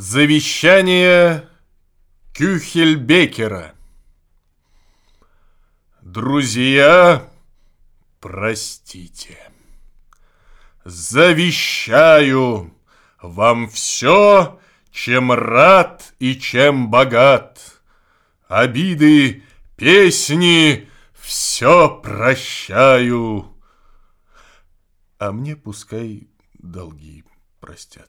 Завещание Кюхельбекера Друзья, простите. Завещаю вам все, чем рад и чем богат. Обиды, песни, все прощаю. А мне пускай долги простят.